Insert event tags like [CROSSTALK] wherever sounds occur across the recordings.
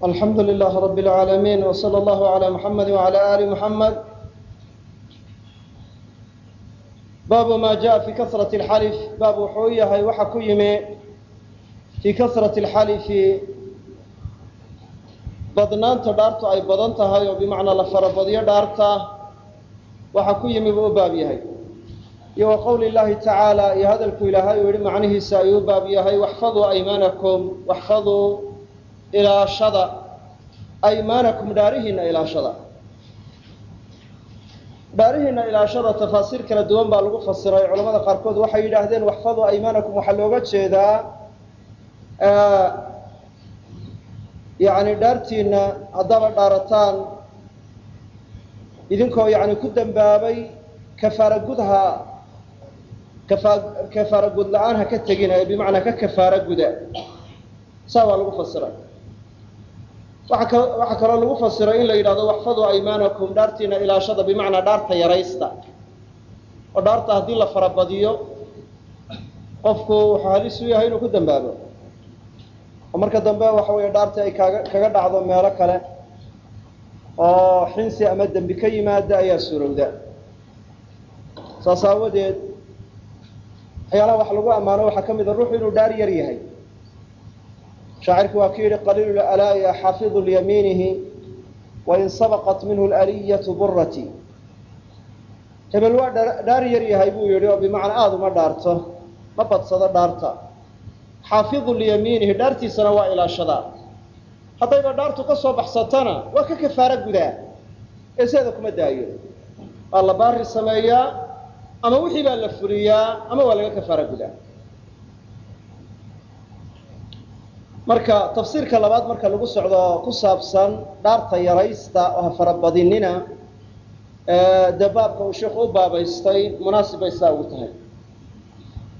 alxamdu lilah rab اlcaalamiin wslى اllahu عalى muxamadi wعalى ali muxamed baabu ma jaءa fi kasraة اlxalif baab wuxuu u yahay waxa ku yimi fii kasraةi اlxalifi badnaanta dhaartu ay badan tahay oo bimacnaa la farabadyo dhaarta waxa ku yimi buu u baab yahay iyo wa qowli اllahi tacaala iyo hadalku ilaahay uu yihi macnihiisa ayuu u baab yahay waxfaduu aymaanakum waxfaduu ilaashada aymaanakum dhaarihiina ilaashada. Dhaarihiina ilaashada tafaasiir kala duwan baa lagu fasiray. Culamada qaarkood waxay yidhaahdeen waxfaduu aymaanakum waxaa looga jeedaa yani dhaartiina haddaaba dhaarataan. Idinkoo yani ku dambaabay kafaara gudha la'aan ha ka tegina ee bimacnaa ka kafaara saa waa lagu fasiray waxaa kaloo lagu fasiray in la yidhahdo waxfaduu aymaanakum dhaartiina ilaashada bimacnaa dhaarta yaraysta. Oo dhaarta haddii la farabadiyo qofku wuxuu halis u yahay inuu ku dambaabo. Oo marka dambe waxa weeye dhaartii ay kaaga kaga dhacdo meelo kale oo xinsi ama dembi ka yimaada ayaa suurowda. Saas aawadeed waxyaalaha wax lagu ammaano waxaa ka mida ruuxu inuu dhaar yar yahay shaacirku waa ku yidhi qaliilu lalaaya xaafidu lyamiinihi wain sabaqat minhu laliyatu burati hebel waa dhaar yar yahay buu yidhi oo bimacnaa aada uma dhaarto ma badsado dhaarta xaafidu liyamiinihi dhaartiisana waa ilaashadaa haddayba dhaartu ka soo baxsatana waa ka kafaaro gudaa ee seeda kuma daayo waa la baari sameeyaa ama wixii baa la fuliyaa ama waa laga kafaaro marka tafsiirka labaad marka lagu socdo ku saabsan dhaarta yaraysta oo farabadinina dee uu sheikhu u baabaystay munaasib bay saa ugu tahay.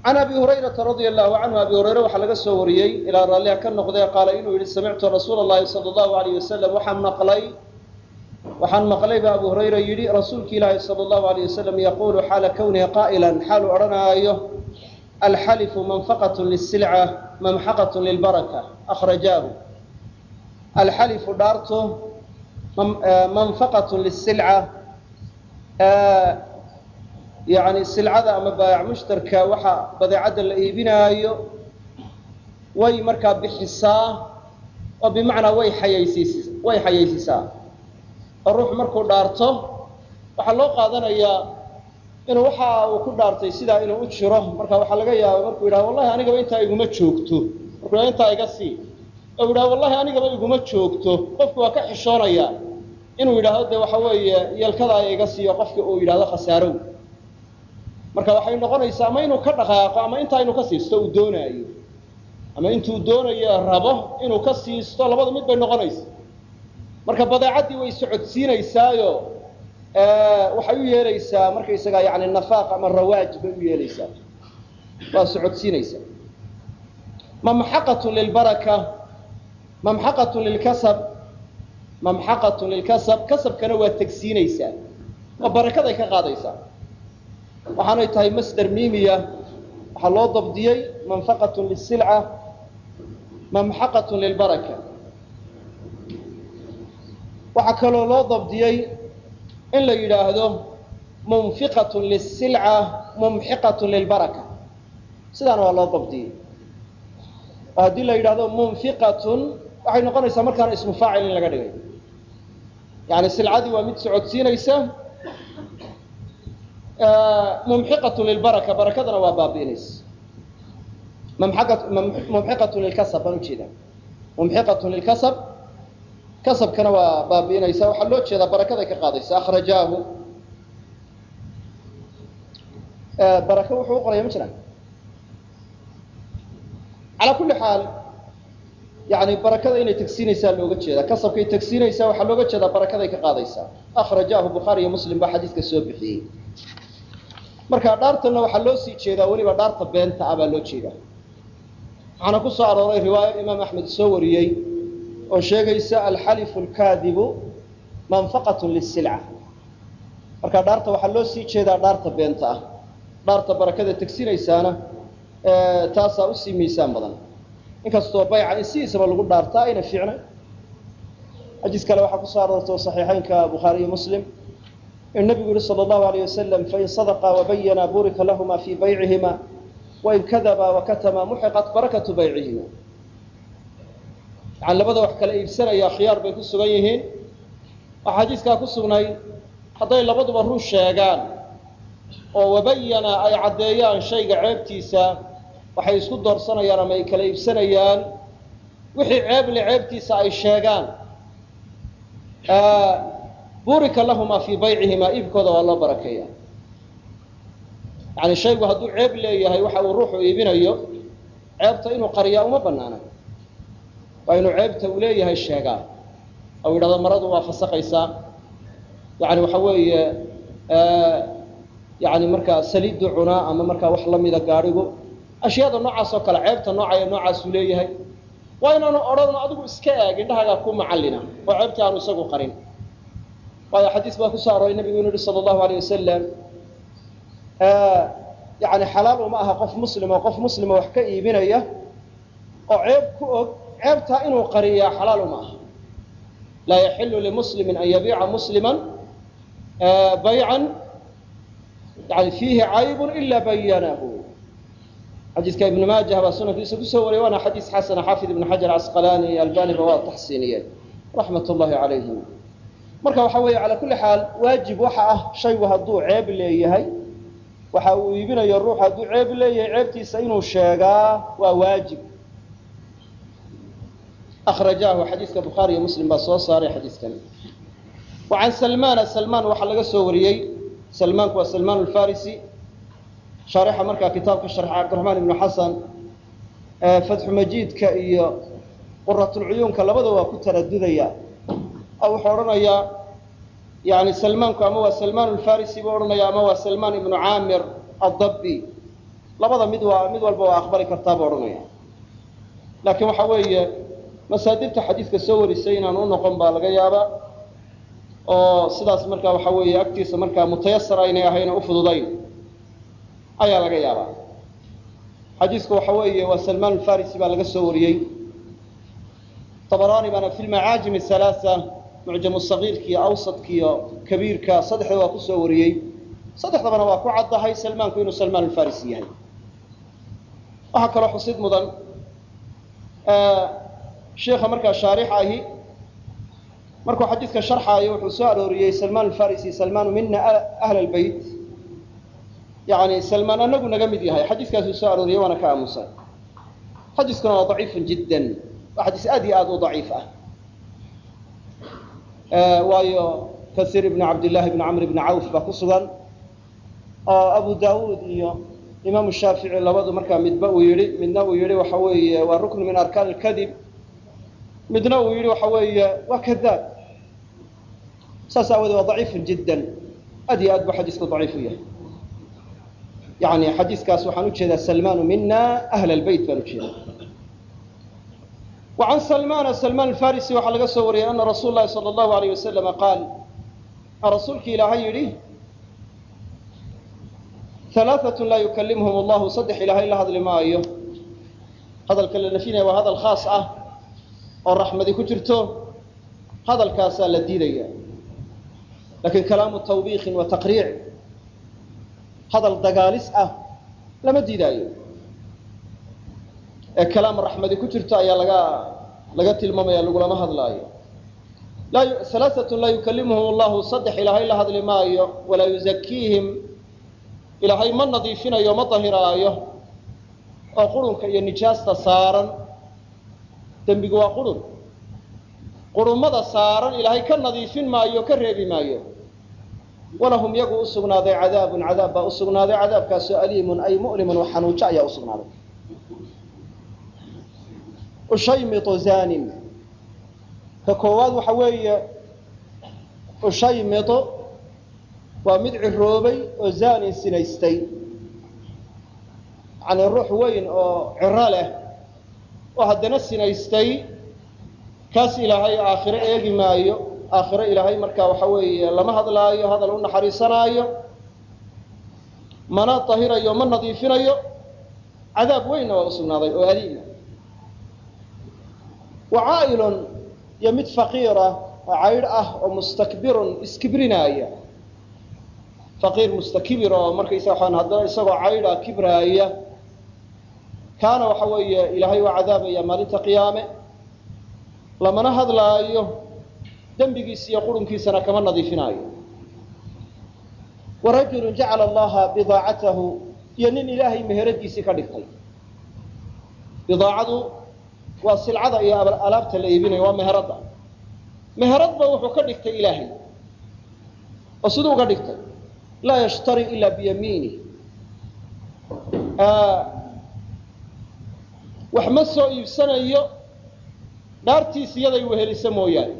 Can abi hurayrata radia allahu canhu abi hurayre waxaa laga soo wariyey ilaa raalliha ka noqdee qaala inuu yihi samictu rasuula llahi sala allahu alayh wasalam waxaan maqlay waxaan maqlay ba abu hurayra yidhi rasuulki ilaahi sala allahu alayh wasalam yaquulu xaala kawnihi qaa'ilan xaalu odhanaayo alxalifu manfaqatu lisilca mamxaqatu lilbaraka akhrajaahu alxalifu dhaartu manfaqatu lisilca yani silcada ama baayac mushtarka waxa badeecadda la iibinaayo way markaa bixisaa oo bimacnaa way xayaysiis way xayaysiisaa oo ruux markuu dhaarto waxaa loo qaadanayaa inuu waxa uu ku dhaartay sidaa inuu u jiro. Marka waxaa laga yaaba markuu yidhaha wallahi anigaba intaa iguma joogto. Markuu yidhaha intaa iga sii. Oo yidhaha wallahi anigaba iguma joogto. Qofku waa ka xishoonaya. Inuu yidhaahdo dee waxa weeye yeelkadaa iga siiyo qofki uu yidhahdo khasaarow marka waxay noqonaysaa ama inuu ka dhaqaaqo ama intaa inuu ka siisto uu doonaayo. Ama intuu doonayo rabo inuu ka siisto labada mid bay noqonaysa marka badeecaddii way socodsiinaysaayo waxay u yeelaysaa markaysagaa yani nafaaq ama rawaaj bay u yeelaysaa waa socodsiinaysaa mamxaqatu lilbaraka mamxaqatu lilkasab mamxaqatu lilkasab kasabkana waa tegsiinaysaa oo barakaday ka qaadaysaa waxaanay tahay masder miimiya. Waxaa loo dabdiyey manfaqatu lisilca mamxaqatu lilbaraka waxaa kaloo loo dabdiyey in la yidhaahdo munfiqatu lisilca mumxiqatu lilbaraka. Sidaana waa loo dabdiyey haddii la yidhahdo munfiqatun waxay noqonaysaa markaana ismu in laga dhigay. Yani silcadii waa mid socodsiinaysa mumxiqatu lilbaraka barakadana waa baabi'inaysa. Mumxiqatu lilkasab baan u jeedaa mumxiqatu lilkasab kasabkana waa baabi'inaysa waxaa loo jeedaa barakaday ka qaadaysa akhrajaahu. Baraka wuxuu u qoraya ma jiraan? Calaa kulli xaal yani barakada inay tegsiinaysaa looga jeedaa. Kasabkay tegsiinaysaa waxaa looga jeedaa barakaday ka qaadaysaa. Akhrajaahu bukhaari iyo muslim baa xadiiska soo bixiyey. Marka dhaartanna waxaa loo sii jeedaa weliba dhaarta beenta ah loo jeedaa. Waxaana ku arooray riwaayo imaam axmed soo wariyey oo sheegaysa alxalifu alkaadibu manfaqatu lisilca marka dhaarta waxaa loo sii jeedaa dhaarta beenta ah. Dhaarta barakada tegsinaysaana taasaa u sii miisaan badan. Inkastoo bayca in sidiisaba lagu dhaartaa ayna fiicnay xadiis kale waxaa ku soo aroortay saxiixeynka bukhaariyo muslim. In nabigu yihi sala allahu alayh wasalam fain sadaqa wabayana burika lahuma fii baycihima wain kadaba wakatama muxiqat barakatu baycihima yani labada wax kala iibsanaya khiyaar bay ku sugan yihiin. Waxaa xadiiskaa ku sugnayd hadday labaduba run sheegaan oo wabayana ay caddeeyaan shayga ceebtiisa waxay isku doorsanayaan ama ay kala iibsanayaan. Wixii ceeble ceebtiisa ay sheegaan burika lahuma fii baycihima iibkooda waa loo barakeeya yani shaygu hadduu ceeb leeyahay waxa uu ruuxu iibinayo ceebta inuu qariyaa uma banaana waa inuu ceebta uu leeyahay sheegaa. Ou yidhahdo maradu waa fasaqaysaa yani waxa weeye yani markaa saliidu cunaa ama markaa wax lamida gaadhigu ashyaada noocaas oo kale ceebta noocaya noocaasuu leeyahay. Waa inaanu odhan adigu iska eeg indhahaagaa ku macallina oo ceebta aanu isagu qarin. Waayo xadiis baa ku soo arooray nabigu inu yihi sala allahu alayh wasalam yani xalaal uma aha qof muslim oo qof muslima wax ka iibinaya oo ceeb ku og ceebtaa inuu qariyaa xalaal uma aha laa yaxilu limuslimin an yabiica muslima baycan yani fiihi caybun ila bayanahu xadiiska ibn maajah baa sunankiisa ku soo wariyay waana xadiis xasana xaafid ibn xajar casqalaani albaniba waa taxsiiniyeen raxmat llahi calayhim. Marka waxa weeye calaa kulli xaal waajib waxa ah shaygu hadduu ceeb leeyahay waxa uu iibinayo ruux hadduu ceeb leeyahay ceebtiisa inuu sheegaa waa waajib akrajaahu xadiiska bukhaari iyo muslim baa soo saaray xadiiskan wa salmaana salmaan waxaa laga soo wariyey salmaanku waa salmaan alfarisi shaarixa markaa kitaabka sharxa cabdiraxmaan ibnu xasan fatxu iyo quratulcuyuunka labada waa ku taradudaya oo wuxuu odhanayaa yani salmaanku ama waa salmaan alfarisi buu odhanaya ama waa salmaan ibnu caamir adabbi labada mid waa mid walba waa aqbali kartaa buu odhanaya laakiin waxa weeye masaadirta xadiidka soo warisay inaan u noqon baa laga yaabaa oo sidaas markaa waxaa weeye agtiisa markaa mutayasara inay ahayna u fududayn ayaa laga yaabaa. Xadiidku waxaa weeye waa salmaan alfarisi baa laga soo wariyey. Abaraani baana fi lmacaajim alaaa mucjamu sagiirka iyo kabiirka saddexda waa ku soo wariyey. Saddexdabana waa ku caddahay salmaanku inuu salmaan alfarisi yahay. Waxaa kaloo xusid mudan sheekha markaa shaarix markuu xadiidka sharxaayo wuxuu soo arooriyey salmaan alfarisi salmaanu mina ahla albayt yani salmaan anagu naga mid yahay. Xadiiskaasuu soo arooriyey waana ka aamusan xadiiskuna waa daciifun jiddan. Waa xadiis aad iyo aad u daciif ah. Waayo kasiir ibn cabdillahi ibn camr ibn cawf baa ku sugan oo abu daawuud iyo imaamu shaafici labadu markaa midba uu yihi midna uu yihi waxa weeye waa ruknu min arkaan alkadib midna uu yidhi waxa weeye waa kadaab. Saas aawadee waa daciifun jiddan. Aad iyo aad buu xadiisku daciif u yahay. Yani xadiiskaas waxaan u jeedaa salmaanu mina ahl albayt baan u jeedaa wa can salmaana salmaan alfarisi waxaa laga soo wariyey ana rasuul lahi sala allahu alayh wasalama qaal rasuulkii ilaahay yidhi alaaatun laa yukalimhum allahu saddex ilahay la hadli maayo. Hadalka la nafinaya waa hadal khaas ah oo raxmadi ku jirto hadalkaasaa la diidaya. Lakin kalaamu twbiikin wa تaqriic hadal dagaalis ah lama diidaayo. Ee kalaam raxmadi ku jirto ayaa laga laga tilmaamaya lagulama hadlaayo. Alaaatun laa yukalimuhum allahu saddex ilaahay la hadli maayo walaa yuzakiihim ilaahay ma nadiifinayo ma dahiraayo oo qurunka iyo nijaasta saaran dembigu waa qurun qurummada saaran ilaahay ka nadiifin maayo ka reebi maayo. Walahum yagu u sugnaaday cadaabun cadaab baa u sugnaaday cadaabkaasoo aliimun ay mu'limun oo xanuujo ayaa u sugnaaday. Ushaymitu zanin ka koowaad waxa weeye ushaymitu waa mid ciroobay oo zanin sinaystay. Yani ruux weyn oo ciro leh oo haddana sinaystay kaas ilaahay aakhiro eegi maayo. Aakhiro ilaahay markaa waxa weeye lama hadlaayo hadal u naxariisanaayo mana dahirayo ma nadiifinayo. Cadaab weynna waa u sugnaaday oo aliima wacaa'ilun iyo mid faqiira oo caydh ah oo mustakbirun iskibrinaaya faqiir mustakbir oo markaysa waxaan haddana isagoo caydha kibraaya kaana waxa weeye ilaahay waa cadaabaya maalinta qiyaame. Lamana hadlaayo dembigiisa iyo qurunkiisana kama nadiifinaayo. Warajulu jacala allaha bidaacatahu iyo nin ilaahay meheradiisii ka dhigtay. Bidaacadu waa silcada iyo alaabta la iibinayo waa meheradda. Meheradba wuxuu ka dhigtay ilaahay. Oo siduu uga dhigtay? Laa yashtari ila biyamiini wax ma soo iibsanayo? Dhaartiis iyaday wehelisa mooyaane.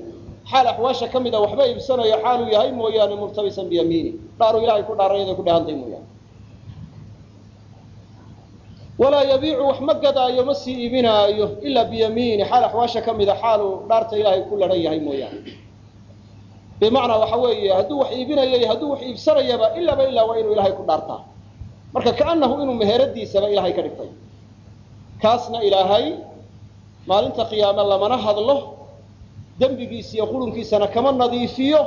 Xaal axwaasha ka mid a waxba iibsanayo xaaluu yahay mooyaane murtabisan biyamiini. Dhaaruu ilahay ku dhaaray yaday ku dhehantay mooyaane. Walaa yabiicu wax ma gadaayo ma sii iibinaayo ilaa biyamiini. Xaal axwaasha ka mida xaaluu dhaarta ilaahay ku lahan yahay mooyaane. Bimacnaa waxa weeye hadduu wax iibinayo iyo hadduu wax iibsanayaba ilaaba ilaa waa inuu ilaahay ku dhaartaa. Marka kaanahu inuu meheradiisaba ilaahay ka dhigtay kaasna ilaahay maalinta qiyaame lamana hadlo dembigiisa iyo qurunkiisana kama nadiifiyo.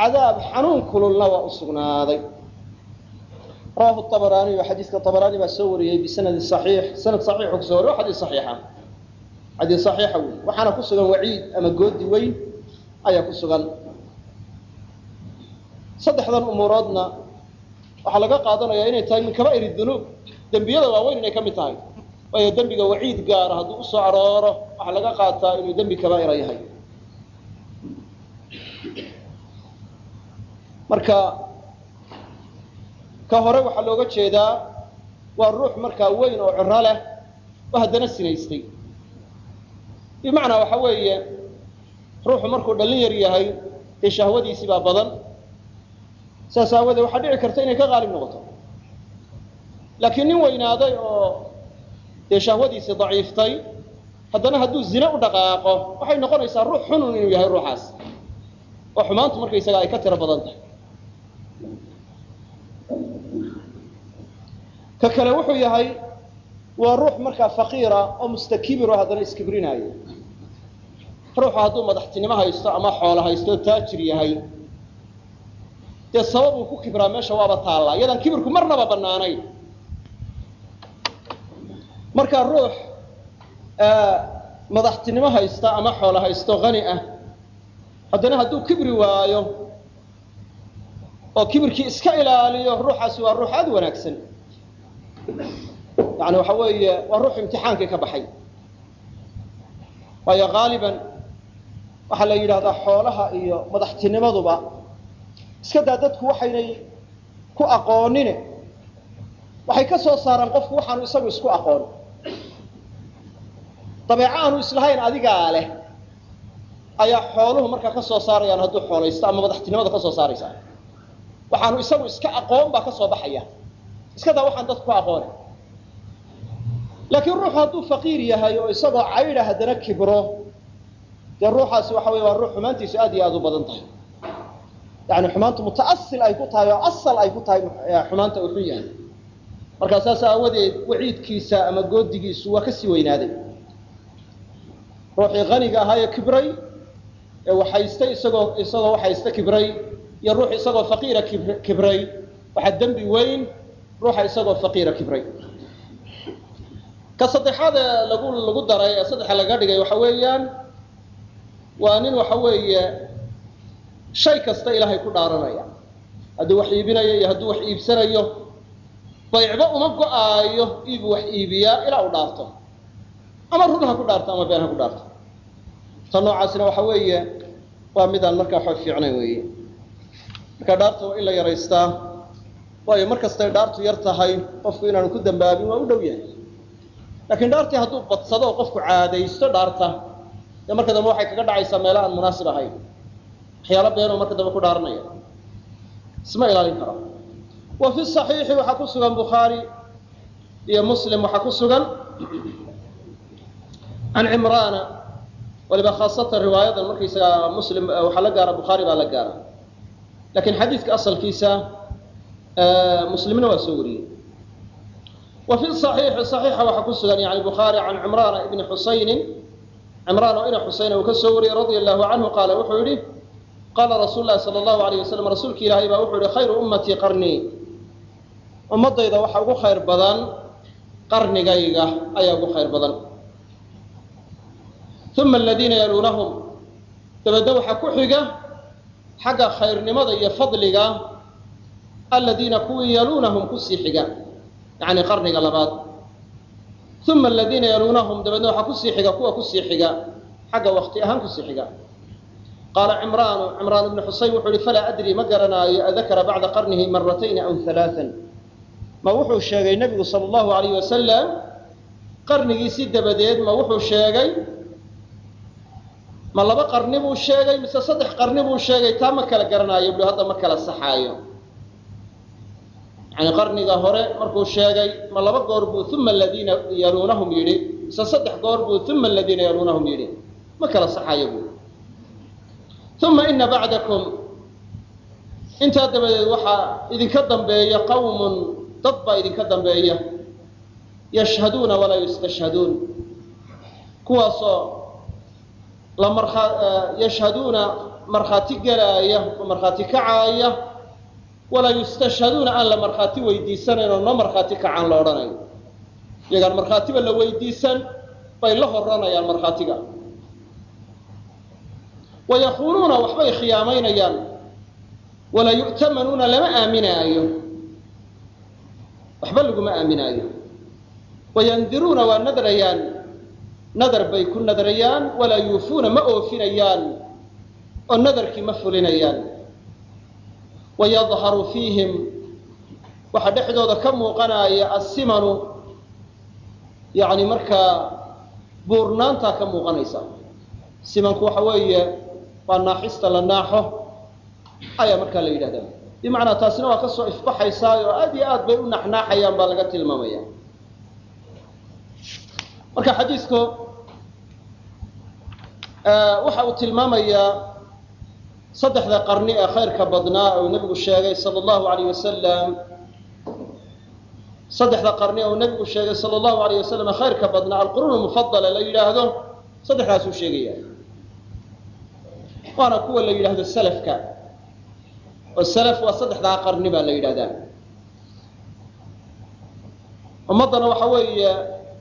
Cadaab xanuun kululna waa u sugnaaday. Rawahu abaraaniy xadiiska abaraani baa soo wariyey bisanadi saxiix sanad saxiixu ku soo wariy xadiis saxiixa xadiis saxiixa wey waxaana ku sugan waciid ama goodi weyn ayaa ku sugan. Saddexdan umuuroodna waxaa laga qaadanaya inay tahay min kaba'ir dunuub. Dembiyada waaweyn inay ka mid tahay waayo dembiga waciid gaara hadduu u soo arooro waxaa laga qaataa inuu dembi kabaa'ira yahay. Marka ka hore waxaa looga jeedaa waa ruux markaa weyn oo ciro leh oo haddana sinaystay. Bimacnaa waxa weeye ruuxu markuu dhallin yar yahay dee shahwadiisii baa badan. Saas aawadeed waxaa dhici karta inay ka qaalib noqoto. Laakiin nin weynaaday oo dee shahwadiisii daciiftay haddana hadduu zine u dhaqaaqo waxay noqonaysaa ruux xunun inuu yahay ruuxaas. Oo xumaantu markaysaga ay ka tiro badan tahay. Ka kale wuxuu yahay waa ruux markaa faqiira oo mustakibir oo haddana iskibrinaayo. Ruuxu hadduu madaxtinimo haysto ama xoolo haysto oo taajir yahay dee sabab uu ku kibraa meesha waaba taallaa. Iyadaan kibirku marnaba bannaanayn markaa ruux madaxtinimo haysta ama xoolo haysto hani ah haddana hadduu kibri waayo oo kibirkii iska ilaaliyo ruuxaasi waa ruux aada wanaagsan. Yani waxa weeye waa ruux imtixaankii ka baxay. Waayo haaliban waxaa la yidhahdaa xoolaha iyo madaxtinimaduba iska daa dadku waxaynay ku aqoonine. Waxay ka soo saaraan qofku waxaanu isagu isku aqoon dabeeco aanu islahayn adigaa leh ayaa xooluhu markaa ka saarayaan hadduu xoolaysto ama madaxtinimada ka soo saaraysaa waxaanu isagu iska aqoon baa ka baxaya. Iska daa waxaan dadku ku aqoone. Laakiin ruuxu hadduu faqiir yahay oo isagoo caydha haddana kibro dee ruuxaasi waxa wey waa ruux xumaantiisu aad iyo aada u badan tahay. Yani xumaantu mutaasil ay ku tahay oo asal ay ku tahay xumaanta uu yahay. Markaa saas waciidkiisa ama goodigiisu waa ka sii weynaaday ruuxii haniga ahaa ee kibray ee waxhaysta isagoo isagoo waxhaysta kibray iyo ruux isagoo faqiira kibray. Waxaa dembi weyn ruuxa isagoo faqiira kibray. Ka saddexaad ee lagu lagu daray ee saddexa laga dhigay waxa weeyaan waa nin waxa weeye shay kasta ilaahay ku dhaaranaya. Hadduu wax iibinayo iyo hadduu wax iibsanayo baycba uma go'aayo iibu wax iibiyaa ilaa u dhaarto. Ama run ha ku dhaarto ama been ha ku dhaarto ta noocaasina waxa weeye waa midaan markaa waxba fiicnayn weeye. Marka dhaarta waa in la yaraystaa waayo mar kastay dhaartu yar tahay qofku inaanu ku dambaabin waa u dhow yahay. Laakiin dhaartii hadduu badsado oo qofku caadaysto dhaarta dee marka dambe waxay kaga dhacaysaa meelo aan munaasib ahayn. Waxyaalo beenoo marka dambe ku dhaaranaya. Isma ilaalin karo. Wa fi صaxiixi waxaa ku sugan bukhaari iyo muslim waxaa ku sugan [CLEARS THROAT] can cimraana waliba khaasatan riwaayadan markaysaga muslim waxaa la gaara bukhaari baa la gaara laakiin xadiidka asalkiisa muslimna waa soo wariyey. Wa fi صaxiixi صaxiixa waxaa ku sugan yani bukhaari can cimraana ibni xusayni cimraan oo ina uu ka soo wariyey radia allahu canhu qaala wuxuu yidhi qaala rasuulu lahi sala allahu alayh wasalam rasuulki ilaahay baa wuxuu yihi khayru ummatii qarnii ummaddayda waxa ugu khayr badan qarnigayga ayaa ugu khayr badan uma aladiina yaluunahum dabeedna waxaa ku xiga xagga khayrnimada iyo fadliga aladiina kuwii yaluunahum ku sii xiga yacni qarniga labaad uma aladiina yaluunahum dabeedna waxaa ku sii xiga kuwa ku sii xiga xagga wakti ahaan ku sii xiga qaala cimraanu cimraan ibnu xuseyn wuxuu yihi falaa adri ma garanaayo adakara bacda qarnihi maratayni aw halaaan ma wuxuu sheegay nebigu sala allahu alayh wasalam qarnigiisii dabadeed ma wuxuu sheegay ma laba qarni buu sheegay mise saddex qarni buu sheegay taa ma kala garanaayo bui hadda ma kala saxaayo. Yani qarniga hore markuu sheegay ma laba goor buu uma aladiina yaluunahum yidhi. Mise saddex goor buu uma aladiina yaluunahum yidhi. Ma kala saxaayo buu. Uma ina bacdakum intaa dabadeed waxaa idinka dambeeya qawmun dad baa idinka dambeeya yashhaduuna walaa yustashhaduun. Kuwaasoo yashhaduuna markhaati gelaaya oo markhaati kacaaya walaa yustashhaduuna aan la markhaati weydiisanayn oo no markhaati kacaan la odhanayo iyagaan markhaatiba la weydiisan bay la horanayaan markhaatiga wayakuunuuna waxbay khiyaamaynayaan. Walaa yu'tamanuuna lama aaminaayo. Waxba laguma aaminaayo. Wayandiruuna waa nadrayaan nadar bay ku nadrayaan walaa yuufuuna ma oofinayaan oo nadarkii ma fulinayaan. Wayadharu fiihim waxaa dhexdooda ka muuqanaya assimanu yani markaa buurnaantaa ka muuqanaysa. Simanku waxa weeye waa naaxista la naaxo ayaa markaa la yidhahdaa. Bimacnaa taasina waa ka soo ifbaxaysaa oo aad iyo aad bay u naxnaaxayaan baa laga tilmaamaya marka xadiidku waxa uu tilmaamayaa saddexda qarni ee khayrka badnaa uu nebigu sheegay sala allahu alayh wasalam saddexda qarni uu nebigu sheegay sala allahu alayh wasalam ee khayrka badnaa alquruun mufadala la yidhaahdo saddexdaasuu sheegaya waana kuwa la yidhaahdo salafka oo salaf waa saddexdaa qarni baa la yidhahdaa ummaddana waxa weeye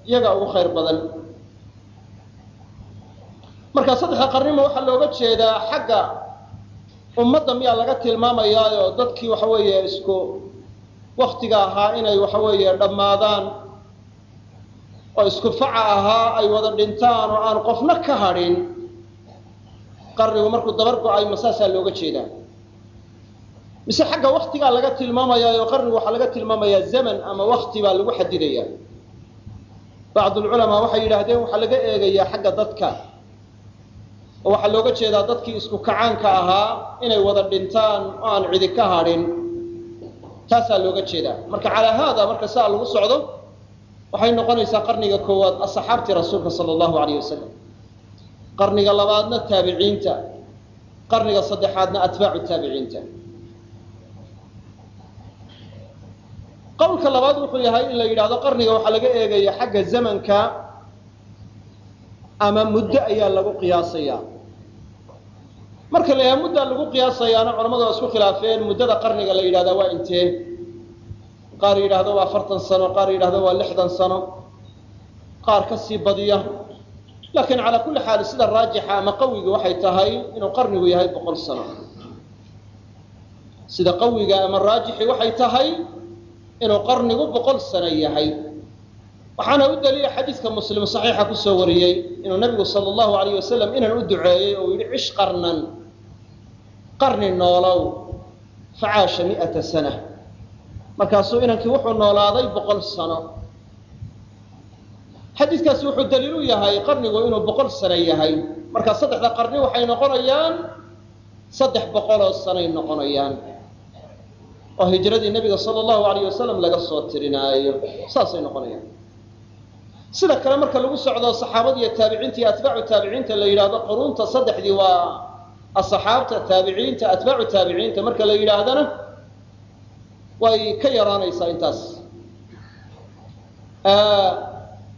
iyaga ugu khayr badan. Marka saddexda qarnima waxaa looga jeedaa xagga ummadda miyaa laga tilmaamayaayoo dadkii waxa weeye isku waktiga ahaa inay waxa weeye dhammaadaan oo isku faca ahaa ay wada dhintaan oo aan qofna ka hadhin qarnigu markuu dabar go'ay masaasaa looga jeedaa. Mise xagga waktigaa laga tilmaamayaayoo qarnigu waxaa laga tilmaamayaa zaman ama wakti baa lagu xadidaya bacdulculamaa waxay yidhaahdeen waxaa laga eegayaa xagga dadka. Oo waxaa looga jeedaa dadkii isku kacaanka ahaa inay wada dhintaan oo aan cidi ka hadhin taasaa looga jeedaa. Marka calaa haada marka saa lagu socdo waxay noqonaysaa qarniga koowaad asxaabtii rasuulka sala allahu alayh wasalam qarniga labaadna taabiciinta. Qarniga saddexaadna atbaacu taabiciinta qowlka labaad wuxuu yahay in la yidhahdo qarniga waxaa laga eegaya xagga zamanka ama muddo ayaa lagu qiyaasayaa marka la yidhaha muddaa lagu qiyaasayaana culamadu waa isku khilaafeen. Muddada qarniga la yidhahdaa waa intee? Qaar yidhaahdo waa afartan sano qaar yidhahdo waa lixdan sano. Qaar ka sii badiya. Laakiin calaa kulli xaal sida raajixa ama qawiga waxay tahay inuu qarnigu yahay boqol sano. Sida qawiga ama raajixi waxay tahay inuu qarnigu boqol sano yahay. Waxaana u daliila xadiidka muslim saxiixa ku soo wariyey inuu nabigu sala allahu alayh wasalam inan u duceeyey oo yidhi cish qarnan qarni noolow facaasha mi'ata sana. Markaasuu inankii wuxuu noolaaday boqol sano. Xadiidkaasi wuxuu daliil u yahay qarnigu inuu boqol sano yahay. Marka saddexda qarni waxay noqonayaan saddex boqoloo sanoay noqonayaan oo hijradii nebiga sala allahu alayh wasalam laga soo tirinaayo. Saasay noqonayaan. Sida kale marka lagu socdo saxaabada taabiciinta iyo atbaacu taabiciinta la yidhaahdo quruunta saddexdii waa asaxaabta taabiciinta atbaacu taabiciinta marka la yidhaahdana way ka yaraanaysaa intaas.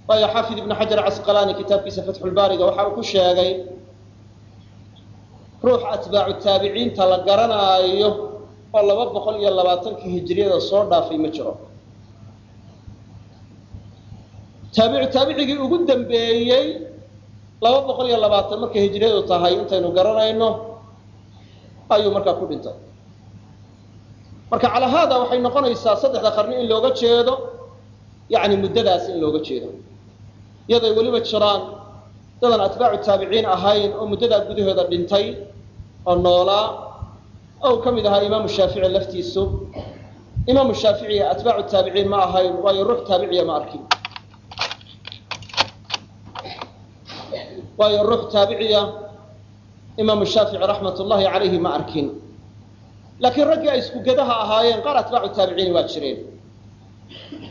Waayo xaafid ibnu xajar casqalaani kitaabkiisa fatxulbaariga waxa uu ku sheegay ruux atbaacu taabiciinta la garanaayo oo laba boqol iyo labaatankii hijriyada soo dhaafay ma jiro. Taabicu taabicigii ugu dambeeyey laba boqol iyo labaatan markay hijriyadu tahay intaynu garanayno ayuu markaa ku dhintay. Marka calaa haada waxay noqonaysaa saddexda qarni in looga jeedo yani muddadaas in looga jeedo. Iyaday weliba jiraan dadan atbaacu taabiciin ahayn oo muddadaa gudahooda dhintay oo noolaa oo uu ka mid ahaa imaamu shaafici laftiisu. Imaamu shaaficiya atbaacu taabiciin ma ahayn waayo ruux taabiciya ma arkin. Waayo ruux taabiciya imaamu shaafici raxmat ullahi calayhi ma arkin. Laakiin raggii ay isku gedaha ahaayeen qaar atbaacu taabiciini waa jireen.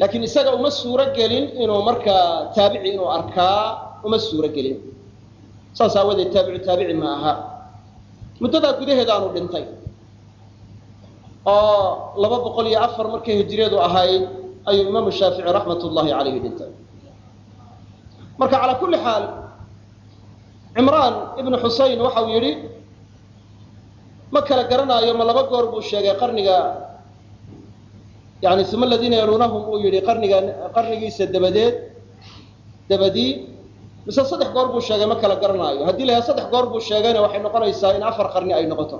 Laakiin isaga uma suuro gelin inuu markaa taabici inuu arkaa uma suuro gelin. Saas aawadeed taabicu taabici ma aha. Muddadaa gudaheedaanu dhintay oo laba boqol iyo afar markay hijriyadu ahayd ayuu imaamu shaafici raxmat ullahi calayhi dhintay. Marka calaa kulli xaal cimraan ibnu xuseyn waxa uu yidhi ma kala garanaayo ma laba goor buu sheegay qarniga. Yani uma aladiina yaluunahum uu yihi qarniga qarnigiisa dabadeed dabadii mise saddex goor buu sheegay ma kala garanaayo. Haddii la yahay saddex goor buu sheegayna waxay noqonaysaa in afar qarni ay noqoto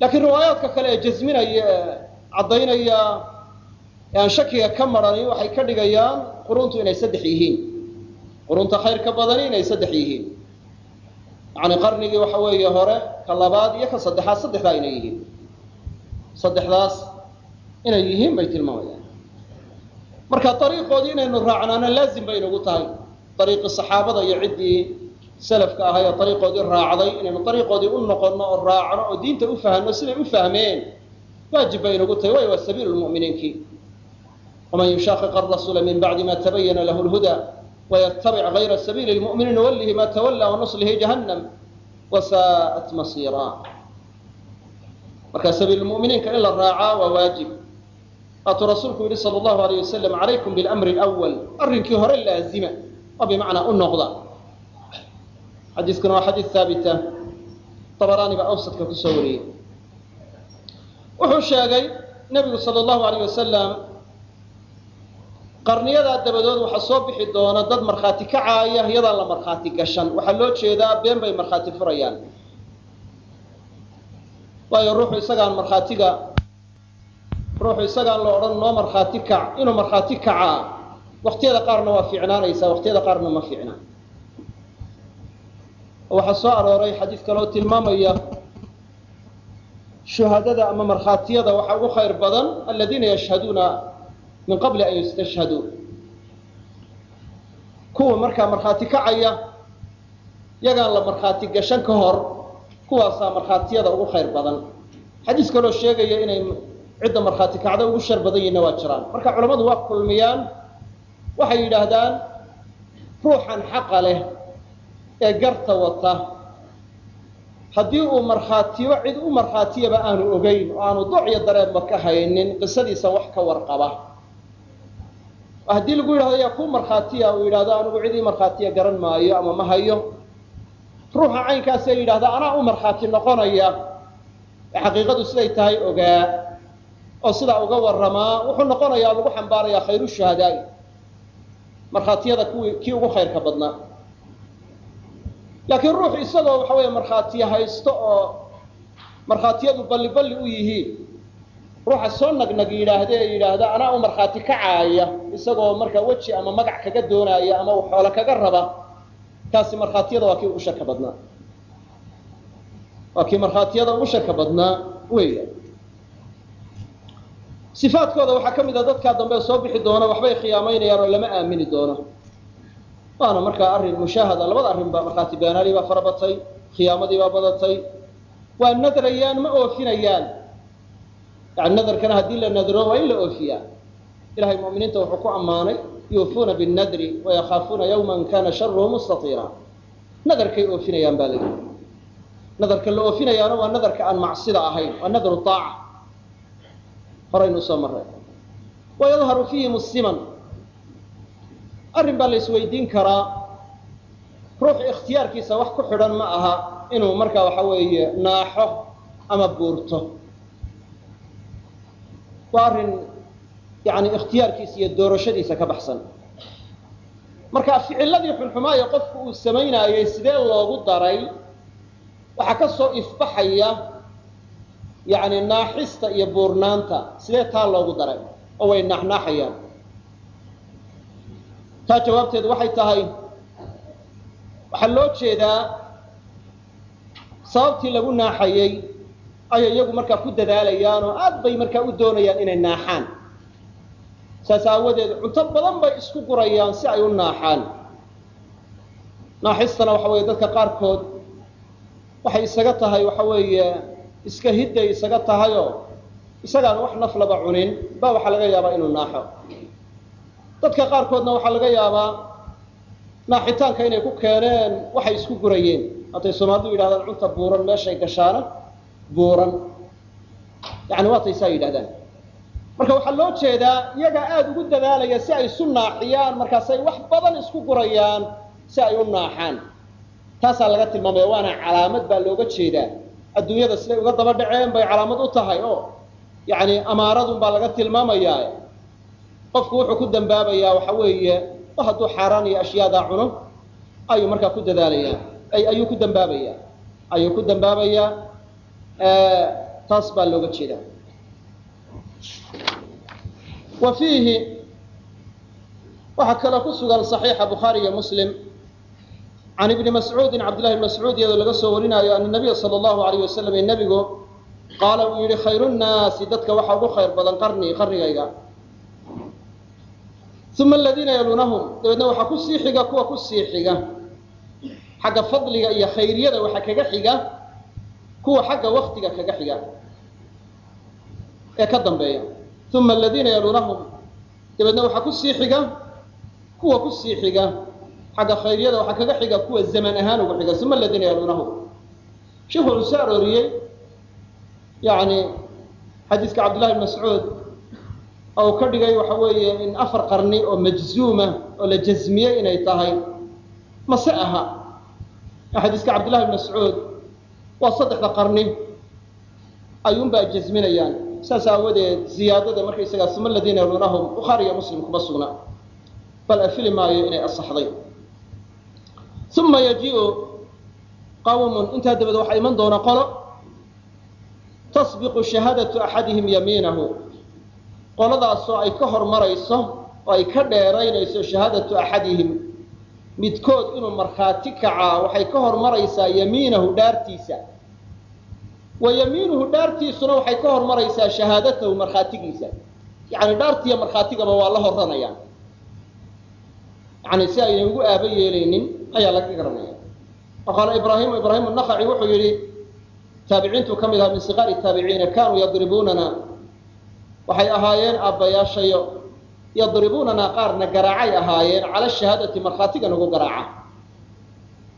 laakiin riwaayaadka kale ee jasminaya ee caddaynaya ee aan shakiga ka marani waxay ka dhigayaan quruntu inay saddex yihiin. Qurunta khayr ka badani inay saddex yihiin. Yani qarnigii waxa weeye hore ka labaad iyo ka saddexaad saddexdaa inay yihiin. Saddexdaas inay yihiin bay tilmaamayaan. Marka ariiqoodii inaynu raacnaana laazim bay inagu tahay. Ariiqii saxaabada iyo ciddii salafka ahay oo ariiqoodii raacday inaynu ariiqoodii u noqonno oo raacno oo diinta u fahno siday u fahmeen waajib bay inagu tahay waayo waa sabiilu lmu'miniinkii waman yushaaqiq arasuula min bacdi ma tabayana lahu lhuda waytabic gayra sabiili lmu'miniin nuwallihi ma tawalla wanuslihi jahannam wasaa'at masiira marka sabiilumuminiinka in la raacaa waa waajib. Waatuu rasuulku yidhi sala allahu alayh wasalam calaykum bilamri alawal arrinkii hore laazima oo bimacnaa u noqda xadiiskuna waa xadiis haabita abaraani baa awsadka ku soo wariyey. Wuxuu sheegay nebigu sala allahu alayh wasalam qarniyadaa dabadood waxaa soo bixi doona dad markhaati kacaaya iyadaan la markhaati gashan. Waxaa loo jeedaa been bay markhaati furayaan. Waayo ruuxu isagaan markhaatiga ruuxu isagaan la odhan noo markhaati kac inuu markhaati kacaa waqtiyada qaarna waa fiicnaanaysaa waqtiyada qaarna ma fiicnaan waxaa soo arooray xadiis kaloo tilmaamaya shuhadada ama markhaatiyada waxaa ugu khayr badan aladiina yashhaduuna min qabli an yustashhaduu kuwa markaa markhaati kacaya yagaan la markhaati gashan ka hor kuwaasaa markhaatiyada ugu khayr badan. Xadiis kaloo sheegaya inay cidda markhaati kacda ugu shar badan yihinna waa jiraan. Marka culammadu waa kulmiyaan waxay yidhaahdaan ruuxan xaqa leh ee garta wata. Haddii uu markhaatiyo cid u markhaatiyaba aanu ogeyn oo aanu docyo dareedba ka haynin qisadiisa wax ka warqaba haddii lagu yidhahdo yaa ku markhaatiya uu yidhahdo anigu cidii markhaatiya garan maayo ama ma hayo. Ruuxa caynkaasee yidhahda anaa u markhaati noqonaya. Ee xaqiiqadu siday tahay ogaa oo sidaa uga warramaa wuxuu noqonayaa lagu xambaarayaa khayru shuhadaai. Markhaatiyada kuwii kii ugu khayrka badnaa laakiin ruux isagoo waxa weeye markhaatiya haysto oo markhaatiyadu balli balli u yihiin ruuxa soo nagnag yidhaahda ee yidhaahda anaa u markhaati kacaaya isagoo markaa weji ama magac kaga doonaaya ama xoolo kaga raba kaasi markhaatiyada waa kii ugu sharka badnaa. Waa kii markhaatiyada ugu sharka badnaa weya sifaadkooda waxaa ka mid a dadkaa dambe soo bixi doona waxbay khiyaamaynayaan oo lama aamini doono waana markaa arrin mushaahada labada arrin baa baa fara khiyaamadii baa badatay. Waa nadrayaan ma oofinayaan. Yani nadarkana haddii la nadro waa in la oofiyaa. Ilahay mu'miniinta wuxuu ku ammaanay yuufuuna binnadri wayakaafuuna yawman kana sharuhu mustatiira. Nadarkay oofinayaan baa layidhi nadarka la oofinayaana waa nadarka aan macsida ahayn waa nadru aaca horaynu u soo maray wayadharu fiihim siman arrin baa la isweydiin karaa. Ruux ikhtiyaarkiisa wax ku xidhan ma aha inuu markaa waxa weeye naaxo ama buurto. Waa arrin yani ikhtiyaarkiisa iyo doorashadiisa ka baxsan. Marka ficiladii xunxumaaya qofku uu samaynaayey sidee loogu daray waxaa ka soo ifbaxaya yani naaxista iyo buurnaanta sidee taa loogu daray? Oo way naaxnaaxayaan taa jawaabteedu waxay tahay waxaa loo jeedaa sababtii lagu naaxayey ayay iyagu markaa ku dadaalayaan oo aad bay markaa u doonayaan inay naaxaan. Saas aawadeed cunto badan bay isku gurayaan si ay u naaxaan. Naaxistana waxa weeye dadka qaarkood waxay isaga tahay waxa weeye iska hidday isaga tahayoo isagaan wax naflaba cunin ba waxaa laga yaabaa inuu naaxo dadka qaarkoodna waxaa laga yaabaa naaxitaanka inay ku keeneen waxay isku gurayeen. Hadday soomaalidu yidhahdaan cunta buuran meeshay gashaana buuran. Yani waatay saa yidhahdaan marka waxaa loo jeedaa iyagaa aada ugu dadaalaya si ay isu naaxiyaan markaasay wax badan isku gurayaan si ay u naaxaan. Taasaa laga tilmaamaya waana calaamad baa looga jeedaa. Adduunyada siday uga daba dhaceen bay calaamad u tahay oo yani amaaradun baa laga tilmaamayaa qofku wuxuu ku dambaabayaa waxa weeye ma hadduu xaaraan iyo ashyaadaa cuno ayuu markaa ku dadaalaya ayuu ku dambaabaya ayuu ku dambaabayaa taas baa looga jeedaa. Wa fiihi waxaa kaloo ku sugan صaxiixa bukhaari iyo muslim. Can ibni mascuudin cabdillahi bn mascuud iyadoo laga soo warinaayo ana nabiya sala allahu alayh wasalam ee nebigu qaala uu yihi khayru nnaasi dadka waxaa ugu khayr badan qarni qarnigayga uma aladiina yaluunahum dabeedna waxaa ku sii xiga kuwa ku sii xiga. xagga fadliga iyo khayriyada waxaa kaga xiga kuwa xagga waktiga kaga xiga. ee ka dambeeya. uma aladiina yaluunahum dabeedna waxaa ku sii xiga kuwa ku sii xiga. xagga khayryada waxaa kaga xiga kuwa zaman ahaan uga xiga. uma aladiina yaluunahum sheikhu wuxuu soo arooriyey yani xadiiska cabdillahi bn mascuud oo ka dhigay waxa weeye in afar qarni oo majzuuma oo la jasmiyey inay tahay. Mase aha. Xadiiska cabdillahi bn mascuud waa saddexda qarni. Ayuunbaa jasminayaan saas aawadeed ziyaadada markaysagaa uma aladiina yaluunahum bukhaari muslim kuma sugna. Bal afili maayo inay asaxday. Uma yajiu qawmun intaa dabadeed waxaa iman doona qolo. Tasbiqu shahaadatu axadihim yamiinahu qoladaasoo ay ka hormarayso oo ay ka dheeraynayso shahaadatu axadihim midkood inuu markhaati kacaa waxay ka hormaraysaa yamiinahu dhaartiisa. Wa yamiinuhu dhaartiisuna waxay ka hormaraysaa shahaadatahu markhaatigiisa. Yani dhaartiiyo markhaatigaba waa la horanayaan yani si ayna ugu aaba yeelaynin ayaa laga garanaya qaala ibrahim ibraahim naqaci wuxuu yihi taabiciintu ka mid ahaa min siqaari taabiciina kanuu yadribuunana waxay ahaayeen aabbayaashayo. Yadribuunanaa qaarna garaacay ahaayeen cala shahaadati markhaatiga nagu garaaca.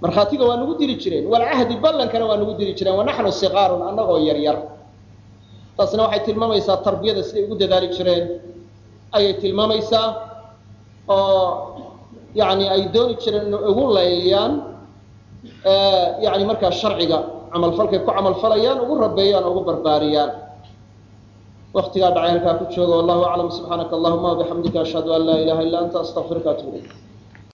Markhaatiga waa nagu dili jireen. Walcahdi ballankana waa nagu dili jireen. Wanaxnu siqaarun annagoo yar yar taasna waxay tilmaamaysaa tarbiyada siday ugu dadaali jireen. Ayay tilmaamaysaa oo yani ay dooni jireen inay ugu leeyaan yani markaa sharciga camalfalkay ku camalfalayaan ugu rabeeyaan o ugu barbaariyaan waktigaa dhacay halkaa ku jooga wallahu aclam subxaanaka allahuma wabixamdika ashhadu an laa ilaha illa anta astaqfiruka atub ilayk